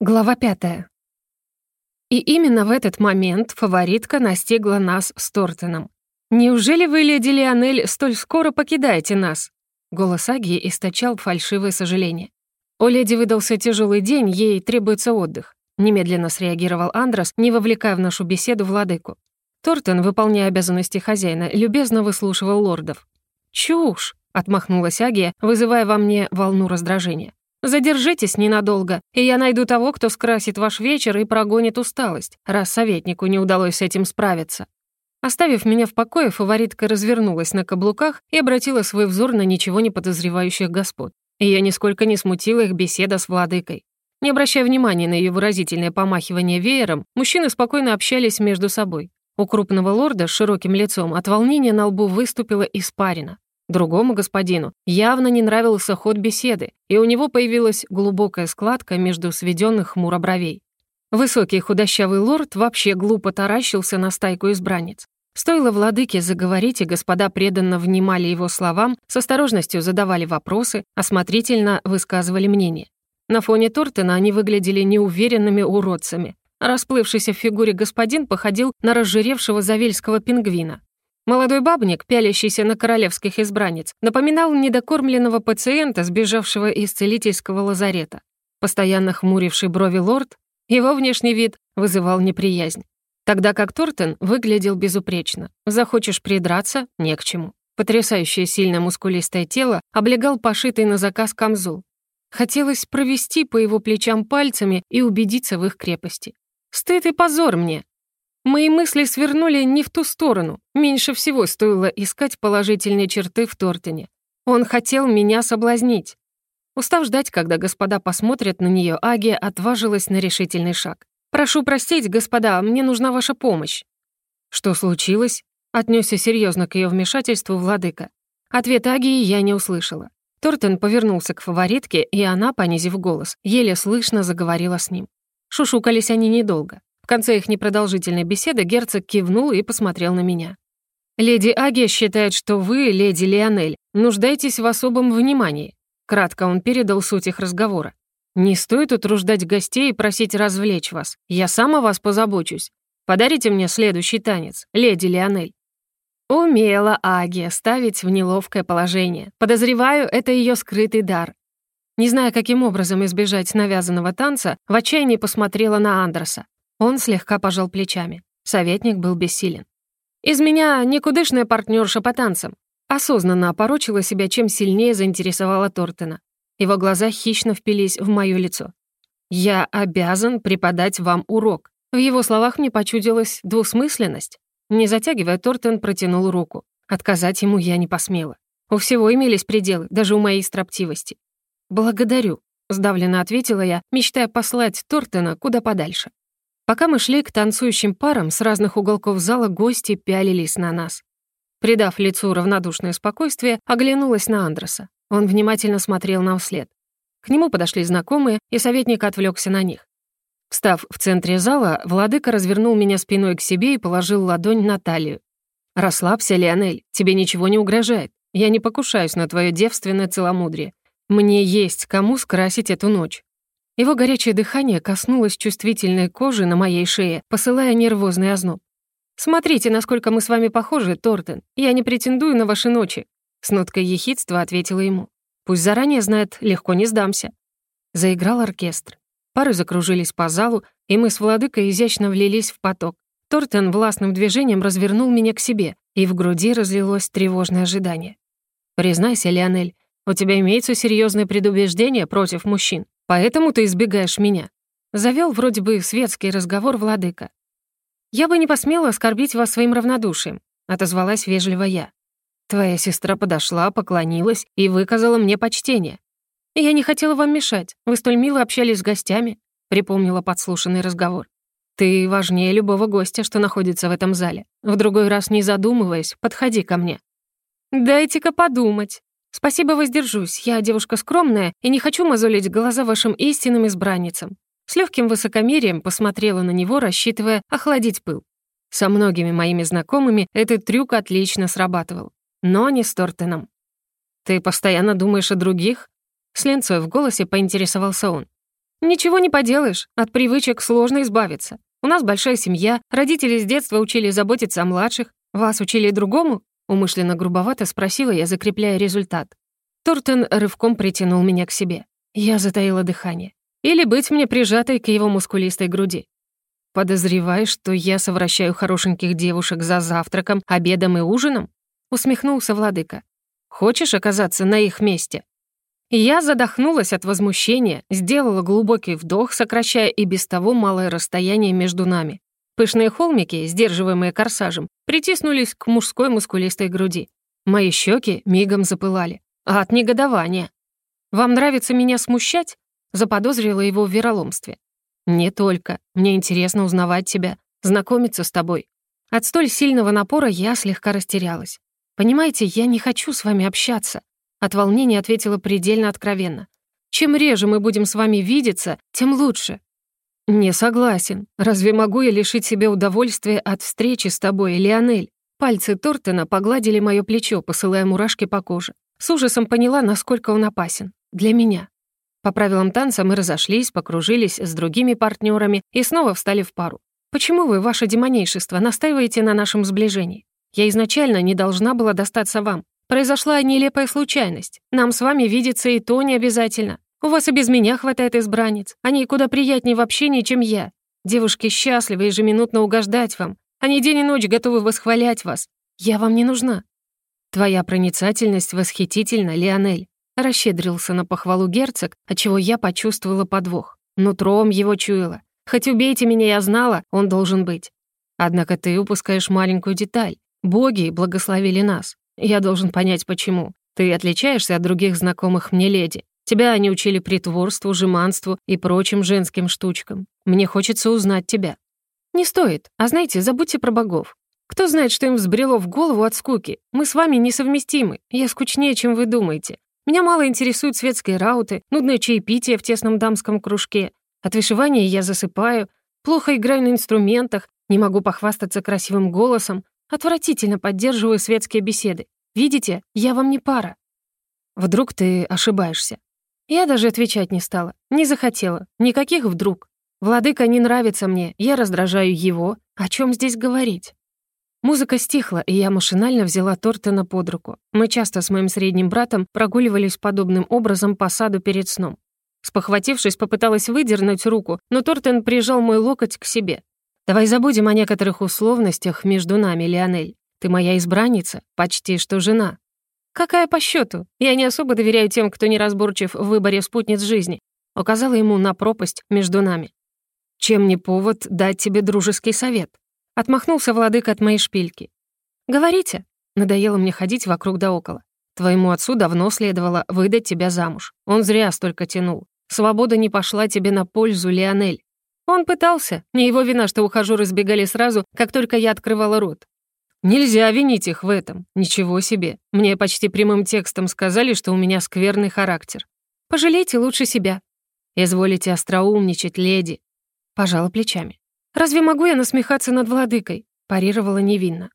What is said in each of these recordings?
Глава пятая. И именно в этот момент фаворитка настигла нас с Тортоном. «Неужели вы, леди Лионель, столь скоро покидаете нас?» Голос Агии источал фальшивое сожаление. «У леди выдался тяжелый день, ей требуется отдых», немедленно среагировал Андрос, не вовлекая в нашу беседу владыку. Тортон, выполняя обязанности хозяина, любезно выслушивал лордов. «Чушь!» — отмахнулась Агия, вызывая во мне волну раздражения. Задержитесь ненадолго, и я найду того, кто скрасит ваш вечер и прогонит усталость, раз советнику не удалось с этим справиться». Оставив меня в покое, фаворитка развернулась на каблуках и обратила свой взор на ничего не подозревающих господ. Ее нисколько не смутила их беседа с владыкой. Не обращая внимания на ее выразительное помахивание веером, мужчины спокойно общались между собой. У крупного лорда с широким лицом от волнения на лбу выступила испарина. Другому господину явно не нравился ход беседы, и у него появилась глубокая складка между сведенных хмуро бровей. Высокий худощавый лорд вообще глупо таращился на стайку избранниц. Стоило владыке заговорить, и господа преданно внимали его словам, с осторожностью задавали вопросы, осмотрительно высказывали мнение. На фоне Тортена они выглядели неуверенными уродцами. Расплывшийся в фигуре господин походил на разжиревшего завельского пингвина. Молодой бабник, пялящийся на королевских избранниц, напоминал недокормленного пациента, сбежавшего из целительского лазарета. Постоянно хмуривший брови лорд, его внешний вид вызывал неприязнь. Тогда как Тортен выглядел безупречно. Захочешь придраться — не к чему. Потрясающее сильное мускулистое тело облегал пошитый на заказ камзол. Хотелось провести по его плечам пальцами и убедиться в их крепости. Стыд и позор мне, Мои мысли свернули не в ту сторону. Меньше всего стоило искать положительные черты в Тортине. Он хотел меня соблазнить. Устав ждать, когда господа посмотрят на нее, Агия отважилась на решительный шаг. «Прошу простить, господа, мне нужна ваша помощь». «Что случилось?» — отнесся серьезно к ее вмешательству владыка. Ответ Агии я не услышала. Тортен повернулся к фаворитке, и она, понизив голос, еле слышно заговорила с ним. Шушукались они недолго. Конце их непродолжительной беседы герцог кивнул и посмотрел на меня. «Леди Агия считает, что вы, леди Лионель, нуждаетесь в особом внимании». Кратко он передал суть их разговора. «Не стоит утруждать гостей и просить развлечь вас. Я сам о вас позабочусь. Подарите мне следующий танец, леди Лионель». Умела Агия ставить в неловкое положение. Подозреваю, это ее скрытый дар. Не зная, каким образом избежать навязанного танца, в отчаянии посмотрела на Андерса. Он слегка пожал плечами. Советник был бессилен. «Из меня никудышная партнерша по танцам». Осознанно опорочила себя, чем сильнее заинтересовала Тортена. Его глаза хищно впились в моё лицо. «Я обязан преподать вам урок». В его словах мне почудилась двусмысленность. Не затягивая, Тортен протянул руку. Отказать ему я не посмела. У всего имелись пределы, даже у моей строптивости. «Благодарю», — сдавленно ответила я, мечтая послать Тортена куда подальше. Пока мы шли к танцующим парам, с разных уголков зала гости пялились на нас. Придав лицу равнодушное спокойствие, оглянулась на Андреса. Он внимательно смотрел нам вслед. К нему подошли знакомые, и советник отвлекся на них. Встав в центре зала, владыка развернул меня спиной к себе и положил ладонь на талию. «Расслабься, Леонель, тебе ничего не угрожает. Я не покушаюсь на твое девственное целомудрие. Мне есть кому скрасить эту ночь. Его горячее дыхание коснулось чувствительной кожи на моей шее, посылая нервозный озноб. «Смотрите, насколько мы с вами похожи, Тортен. Я не претендую на ваши ночи», — с ноткой ехидства ответила ему. «Пусть заранее знает, легко не сдамся». Заиграл оркестр. Пары закружились по залу, и мы с владыкой изящно влились в поток. Тортен властным движением развернул меня к себе, и в груди разлилось тревожное ожидание. «Признайся, Леонель, у тебя имеется серьезное предубеждение против мужчин. Поэтому ты избегаешь меня». Завел вроде бы светский разговор владыка. «Я бы не посмела оскорбить вас своим равнодушием», — отозвалась вежливо я. «Твоя сестра подошла, поклонилась и выказала мне почтение. Я не хотела вам мешать, вы столь мило общались с гостями», — припомнила подслушанный разговор. «Ты важнее любого гостя, что находится в этом зале. В другой раз, не задумываясь, подходи ко мне». «Дайте-ка подумать», «Спасибо, воздержусь. Я девушка скромная и не хочу мозолить глаза вашим истинным избранницам». С легким высокомерием посмотрела на него, рассчитывая охладить пыл. Со многими моими знакомыми этот трюк отлично срабатывал. Но не с Тортеном. «Ты постоянно думаешь о других?» С ленцой в голосе поинтересовался он. «Ничего не поделаешь, от привычек сложно избавиться. У нас большая семья, родители с детства учили заботиться о младших. Вас учили другому?» Умышленно грубовато спросила я, закрепляя результат. Тортон рывком притянул меня к себе. Я затаила дыхание. Или быть мне прижатой к его мускулистой груди. «Подозреваешь, что я совращаю хорошеньких девушек за завтраком, обедом и ужином?» Усмехнулся владыка. «Хочешь оказаться на их месте?» Я задохнулась от возмущения, сделала глубокий вдох, сокращая и без того малое расстояние между нами. Пышные холмики, сдерживаемые корсажем, притиснулись к мужской мускулистой груди. Мои щеки мигом запылали. А от негодования. «Вам нравится меня смущать?» Заподозрила его в вероломстве. «Не только. Мне интересно узнавать тебя, знакомиться с тобой». От столь сильного напора я слегка растерялась. «Понимаете, я не хочу с вами общаться. От волнения ответила предельно откровенно. «Чем реже мы будем с вами видеться, тем лучше». «Не согласен. Разве могу я лишить себя удовольствия от встречи с тобой, Лионель?» Пальцы Тортена погладили моё плечо, посылая мурашки по коже. С ужасом поняла, насколько он опасен. Для меня. По правилам танца мы разошлись, покружились с другими партнерами и снова встали в пару. «Почему вы, ваше демонейшество, настаиваете на нашем сближении? Я изначально не должна была достаться вам. Произошла нелепая случайность. Нам с вами видеться и то не обязательно. У вас и без меня хватает избранниц. Они куда приятнее в общении, чем я. Девушки счастливы ежеминутно угождать вам. Они день и ночь готовы восхвалять вас. Я вам не нужна. Твоя проницательность восхитительна, Лионель. Расщедрился на похвалу герцог, отчего я почувствовала подвох. Нутром его чуяла. Хоть убейте меня, я знала, он должен быть. Однако ты упускаешь маленькую деталь. Боги благословили нас. Я должен понять, почему. Ты отличаешься от других знакомых мне леди. Тебя они учили притворству, жеманству и прочим женским штучкам. Мне хочется узнать тебя». «Не стоит. А знаете, забудьте про богов. Кто знает, что им взбрело в голову от скуки? Мы с вами несовместимы. Я скучнее, чем вы думаете. Меня мало интересуют светские рауты, нудное чаепитие в тесном дамском кружке. От вышивания я засыпаю, плохо играю на инструментах, не могу похвастаться красивым голосом, Отвратительно поддерживаю светские беседы. Видите, я вам не пара. Вдруг ты ошибаешься. Я даже отвечать не стала. Не захотела. Никаких вдруг. Владыка не нравится мне, я раздражаю его. О чем здесь говорить? Музыка стихла, и я машинально взяла Тортона под руку. Мы часто с моим средним братом прогуливались подобным образом по саду перед сном. Спохватившись, попыталась выдернуть руку, но Тортен прижал мой локоть к себе. Давай забудем о некоторых условностях между нами, Леонель. Ты моя избранница, почти что жена. Какая по счету? Я не особо доверяю тем, кто неразборчив в выборе спутниц жизни. Указала ему на пропасть между нами. Чем не повод дать тебе дружеский совет? Отмахнулся владыка от моей шпильки. Говорите. Надоело мне ходить вокруг да около. Твоему отцу давно следовало выдать тебя замуж. Он зря столько тянул. Свобода не пошла тебе на пользу, Леонель. Он пытался. Не его вина, что ухажёры сбегали сразу, как только я открывала рот. Нельзя винить их в этом. Ничего себе. Мне почти прямым текстом сказали, что у меня скверный характер. Пожалейте лучше себя. Изволите остроумничать, леди. Пожала плечами. Разве могу я насмехаться над владыкой? Парировала невинно.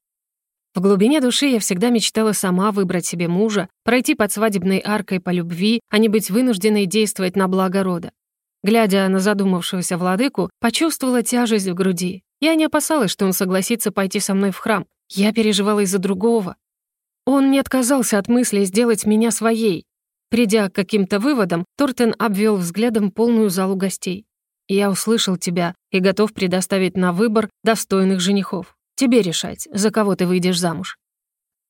В глубине души я всегда мечтала сама выбрать себе мужа, пройти под свадебной аркой по любви, а не быть вынужденной действовать на благо рода. Глядя на задумавшегося владыку, почувствовала тяжесть в груди. Я не опасалась, что он согласится пойти со мной в храм. Я переживала из-за другого. Он не отказался от мысли сделать меня своей. Придя к каким-то выводам, Тортен обвел взглядом полную залу гостей. «Я услышал тебя и готов предоставить на выбор достойных женихов. Тебе решать, за кого ты выйдешь замуж».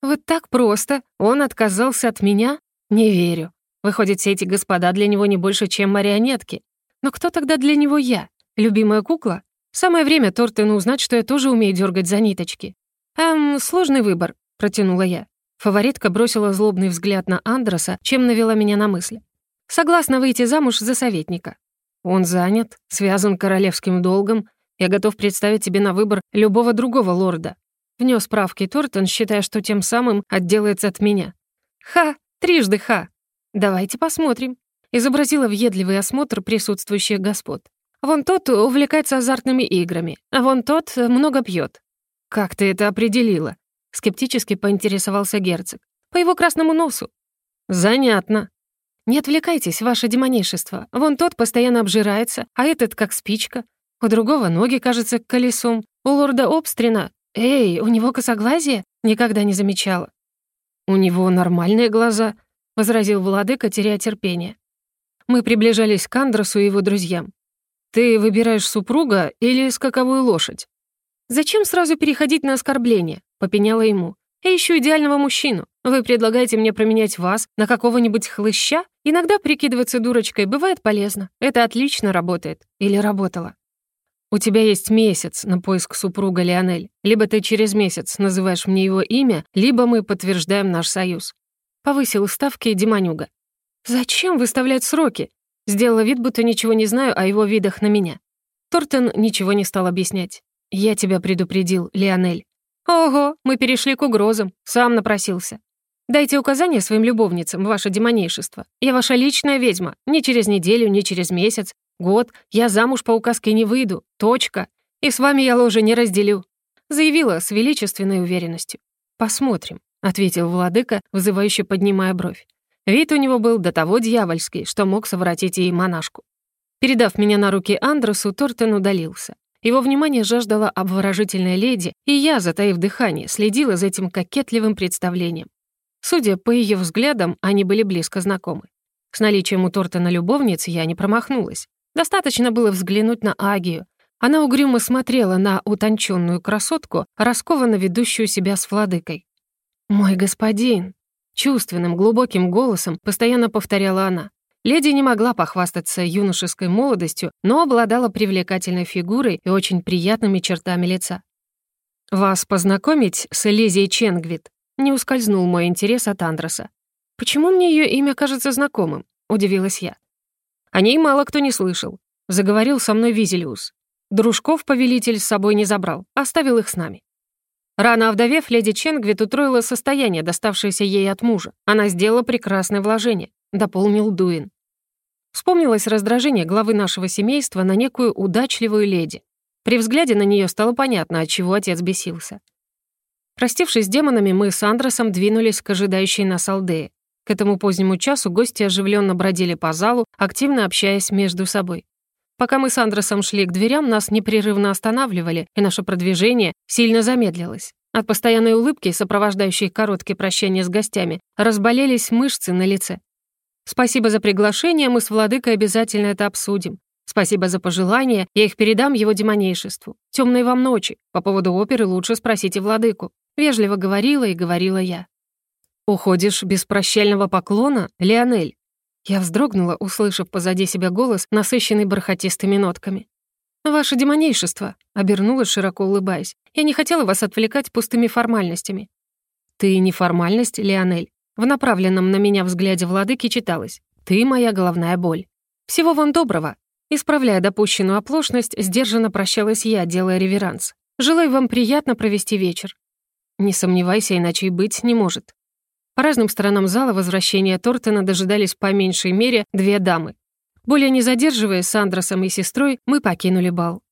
«Вот так просто? Он отказался от меня? Не верю. Выходит, все эти господа для него не больше, чем марионетки. Но кто тогда для него я? Любимая кукла? Самое время Тортену узнать, что я тоже умею дергать за ниточки. «Эм, сложный выбор», — протянула я. Фаворитка бросила злобный взгляд на Андроса, чем навела меня на мысли. «Согласна выйти замуж за советника. Он занят, связан королевским долгом. Я готов представить тебе на выбор любого другого лорда». Внес правки Тортон, считая, что тем самым отделается от меня. «Ха! Трижды ха! Давайте посмотрим изобразила въедливый осмотр присутствующих господ. «Вон тот увлекается азартными играми, а вон тот много пьет. «Как ты это определила?» — скептически поинтересовался герцог. «По его красному носу». «Занятно». «Не отвлекайтесь, ваше демонейшество. Вон тот постоянно обжирается, а этот как спичка. У другого ноги, кажется, колесом. У лорда Обстрина... Эй, у него косоглазие? Никогда не замечала». «У него нормальные глаза», — возразил владыка, теряя терпение. Мы приближались к Андросу и его друзьям. «Ты выбираешь супруга или скаковую лошадь?» «Зачем сразу переходить на оскорбление?» — попеняла ему. «Я ищу идеального мужчину. Вы предлагаете мне променять вас на какого-нибудь хлыща? Иногда прикидываться дурочкой бывает полезно. Это отлично работает. Или работало». «У тебя есть месяц на поиск супруга Лионель. Либо ты через месяц называешь мне его имя, либо мы подтверждаем наш союз». Повысил ставки Демонюга. «Зачем выставлять сроки?» Сделала вид, будто ничего не знаю о его видах на меня. Тортон ничего не стал объяснять. «Я тебя предупредил, Лионель». «Ого, мы перешли к угрозам. Сам напросился. Дайте указания своим любовницам, ваше демонейшество. Я ваша личная ведьма. Ни через неделю, ни через месяц, год. Я замуж по указке не выйду. Точка. И с вами я ложе не разделю». Заявила с величественной уверенностью. «Посмотрим», — ответил владыка, вызывающе поднимая бровь. Вид у него был до того дьявольский, что мог совратить и монашку. Передав меня на руки Андросу, Тортен удалился. Его внимание жаждала обворожительная леди, и я, затаив дыхание, следила за этим кокетливым представлением. Судя по ее взглядам, они были близко знакомы. С наличием у Тортона любовниц я не промахнулась. Достаточно было взглянуть на Агию. Она угрюмо смотрела на утонченную красотку, раскованно ведущую себя с владыкой. «Мой господин!» Чувственным, глубоким голосом постоянно повторяла она. Леди не могла похвастаться юношеской молодостью, но обладала привлекательной фигурой и очень приятными чертами лица. «Вас познакомить с Элизией Ченгвит?» Не ускользнул мой интерес от Андроса. «Почему мне ее имя кажется знакомым?» — удивилась я. О ней мало кто не слышал. Заговорил со мной Визелиус. Дружков повелитель с собой не забрал, оставил их с нами. Рано овдовев, леди Ченгвит утроила состояние, доставшееся ей от мужа. Она сделала прекрасное вложение, дополнил Дуин. Вспомнилось раздражение главы нашего семейства на некую удачливую леди. При взгляде на нее стало понятно, от чего отец бесился. Простившись с демонами, мы с Андросом двинулись к ожидающей нас Алдее. К этому позднему часу гости оживленно бродили по залу, активно общаясь между собой. Пока мы с Андросом шли к дверям, нас непрерывно останавливали, и наше продвижение сильно замедлилось. От постоянной улыбки, сопровождающей короткие прощания с гостями, разболелись мышцы на лице. Спасибо за приглашение, мы с владыкой обязательно это обсудим. Спасибо за пожелания, я их передам его демонейшеству. Темной вам ночи. По поводу оперы лучше спросите владыку. Вежливо говорила и говорила я. «Уходишь без прощального поклона, Леонель?» Я вздрогнула, услышав позади себя голос, насыщенный бархатистыми нотками. «Ваше демонейшество», — обернулась, широко улыбаясь. «Я не хотела вас отвлекать пустыми формальностями». «Ты не формальность, Леонель. В направленном на меня взгляде владыки читалось «Ты моя головная боль». «Всего вам доброго». Исправляя допущенную оплошность, сдержанно прощалась я, делая реверанс. «Желаю вам приятно провести вечер». Не сомневайся, иначе и быть не может. По разным сторонам зала возвращения Тортона дожидались по меньшей мере две дамы. Более не задерживаясь с Андросом и сестрой, мы покинули бал.